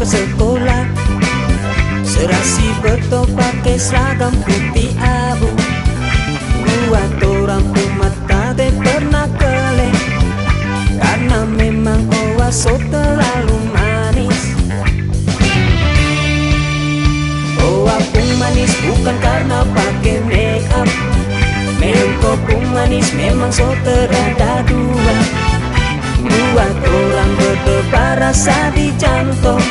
ke sekolah. Serasi betul pakai seragam putih abu. Buat orang umat tak pernah kelek Karena memang oaso terlalu manis. Oa pun manis bukan karena pakai make up. Memang pun manis memang so terada dua Buat orang berdebar rasa di jantung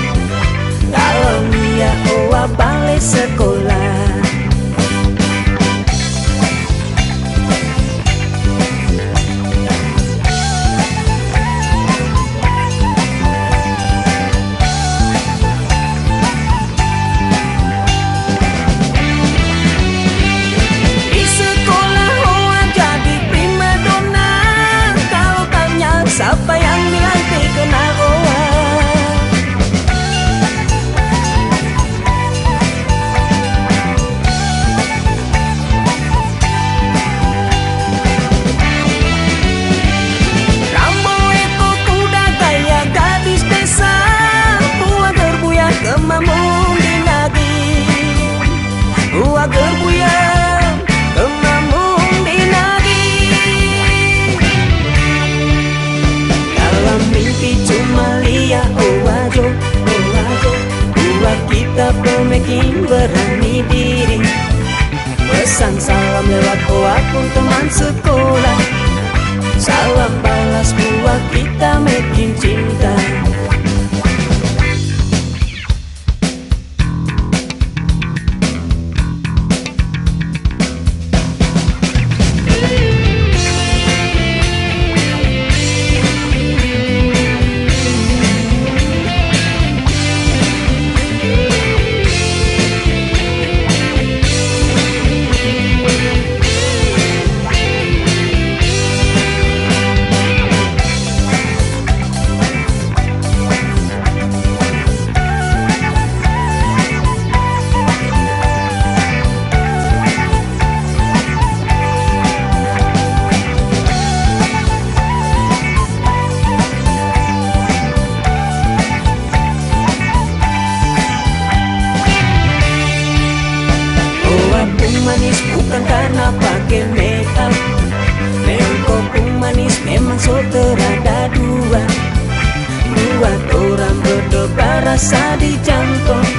Kalau dia oa balik sekolah Kita pemikin berani diri. Pesan salam lewat oh akun teman sekolah bukan karena pakai makeup. Kopung manis memang so terada dua. Buat orang berdebar rasa di jantung